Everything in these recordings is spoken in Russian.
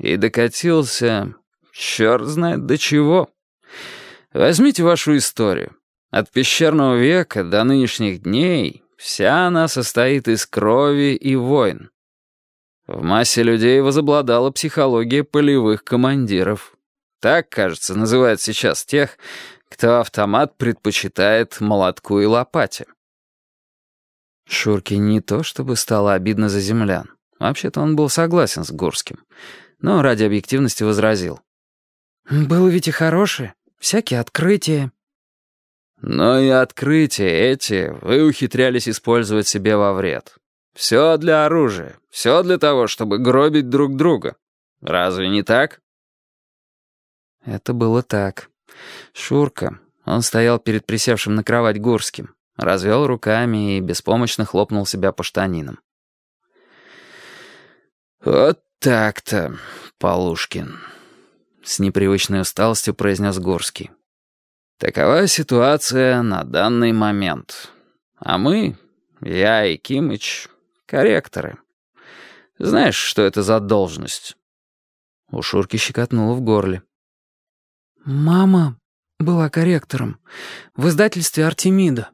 и докатился, черт знает до чего. Возьмите вашу историю. От пещерного века до нынешних дней вся она состоит из крови и войн. В массе людей возобладала психология полевых командиров. Так, кажется, называют сейчас тех, кто автомат предпочитает молотку и лопате. Шурке не то чтобы стало обидно за землян. Вообще-то он был согласен с Гурским, но ради объективности возразил. «Было ведь и хорошее, всякие открытия». Но и открытия эти вы ухитрялись использовать себе во вред. Все для оружия, все для того, чтобы гробить друг друга. Разве не так? Это было так. Шурка, он стоял перед присевшим на кровать Гурским, развел руками и беспомощно хлопнул себя по штанинам. «Вот так-то, Полушкин», — с непривычной усталостью произнес Гурский. «Такова ситуация на данный момент. А мы, я и Кимыч, Корректоры. Знаешь, что это за должность?» У Шурки щекотнуло в горле. «Мама была корректором в издательстве «Артемида».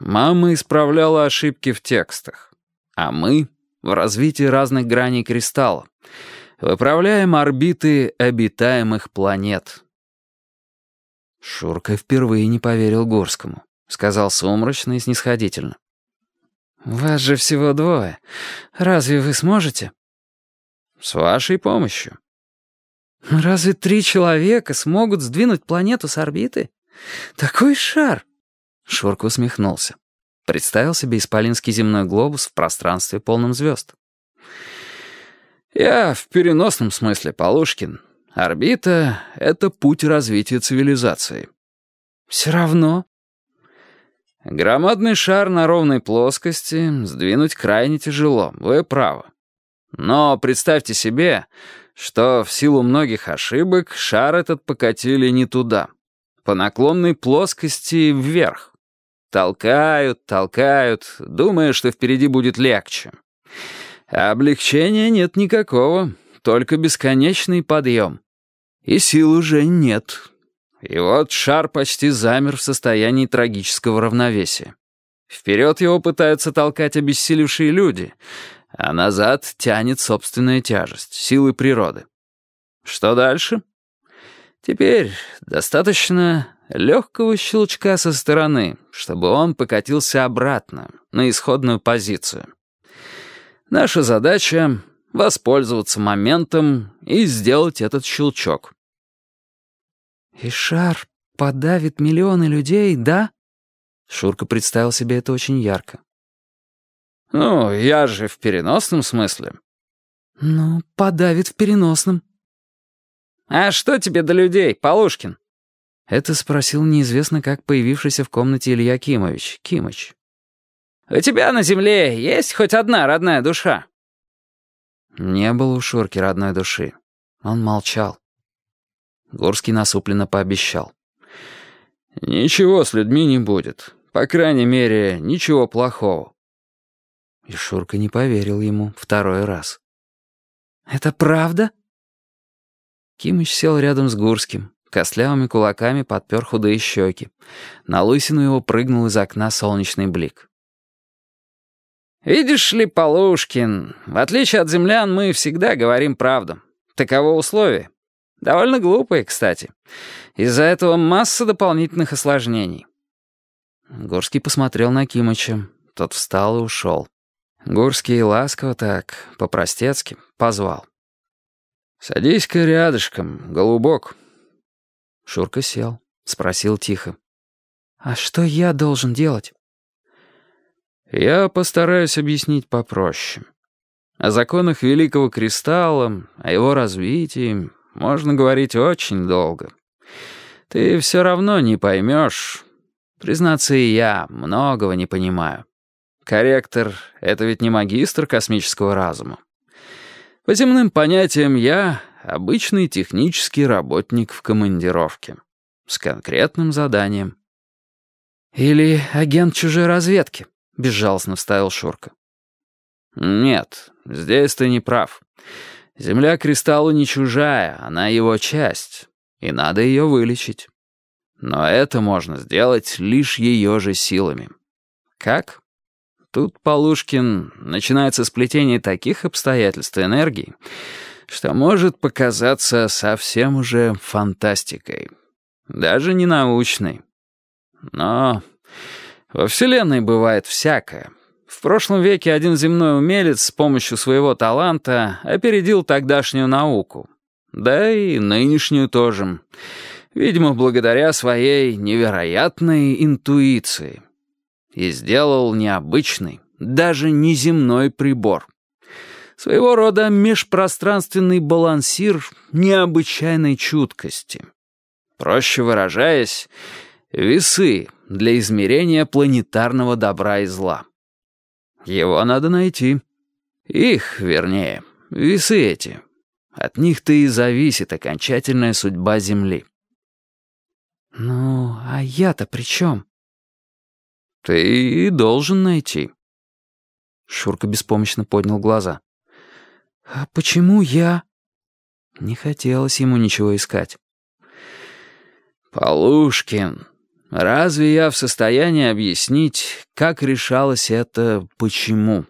Мама исправляла ошибки в текстах, а мы — в развитии разных граней кристалла. Выправляем орбиты обитаемых планет. Шурка впервые не поверил Горскому. Сказал сумрачно и снисходительно. «Вас же всего двое. Разве вы сможете?» «С вашей помощью». «Разве три человека смогут сдвинуть планету с орбиты? Такой шар!» Шурка усмехнулся. Представил себе исполинский земной глобус в пространстве полном звезд. «Я в переносном смысле, Полушкин. Орбита — это путь развития цивилизации». «Все равно», Громадный шар на ровной плоскости сдвинуть крайне тяжело, вы правы. Но представьте себе, что в силу многих ошибок шар этот покатили не туда, по наклонной плоскости вверх. Толкают, толкают, думая, что впереди будет легче. Облегчения нет никакого, только бесконечный подъем. И сил уже нет, и вот шар почти замер в состоянии трагического равновесия. Вперед его пытаются толкать обессилевшие люди, а назад тянет собственная тяжесть, силы природы. Что дальше? Теперь достаточно легкого щелчка со стороны, чтобы он покатился обратно, на исходную позицию. Наша задача — воспользоваться моментом и сделать этот щелчок. «И шар подавит миллионы людей, да?» Шурка представил себе это очень ярко. «Ну, я же в переносном смысле». «Ну, подавит в переносном». «А что тебе до людей, Полушкин?» Это спросил неизвестно как появившийся в комнате Илья Кимович, Кимыч. «У тебя на земле есть хоть одна родная душа?» Не было у Шурки родной души. Он молчал. Горский насупленно пообещал. «Ничего с людьми не будет. По крайней мере, ничего плохого». И Шурка не поверил ему второй раз. «Это правда?» Кимыч сел рядом с Гурским, костлявыми кулаками подпер худые щеки. На лысину его прыгнул из окна солнечный блик. «Видишь ли, Полушкин, в отличие от землян мы всегда говорим правду. Таково условие. Довольно глупые, кстати. Из-за этого масса дополнительных осложнений. Горский посмотрел на Кимыча. Тот встал и ушел. Горский ласково так, по-простецки, позвал. «Садись-ка рядышком, голубок». Шурка сел, спросил тихо. «А что я должен делать?» «Я постараюсь объяснить попроще. О законах Великого Кристалла, о его развитии, можно говорить очень долго. Ты все равно не поймешь. Признаться, и я многого не понимаю. Корректор — это ведь не магистр космического разума. По земным понятиям я — обычный технический работник в командировке. С конкретным заданием. «Или агент чужой разведки», — безжалостно вставил Шурка. «Нет, здесь ты не прав. Земля кристаллу не чужая, она его часть, и надо ее вылечить. Но это можно сделать лишь ее же силами. Как? Тут, Полушкин, начинается сплетение таких обстоятельств и энергий, что может показаться совсем уже фантастикой. Даже не научной. Но во Вселенной бывает всякое. В прошлом веке один земной умелец с помощью своего таланта опередил тогдашнюю науку. Да и нынешнюю тоже. Видимо, благодаря своей невероятной интуиции. И сделал необычный, даже неземной прибор. Своего рода межпространственный балансир необычайной чуткости. Проще выражаясь, весы для измерения планетарного добра и зла. Его надо найти. Их, вернее, весы эти. От них-то и зависит окончательная судьба Земли. «Ну, а я-то при чем?» «Ты и должен найти». Шурка беспомощно поднял глаза. «А почему я?» Не хотелось ему ничего искать. «Полушкин, разве я в состоянии объяснить, как решалось это «почему»?»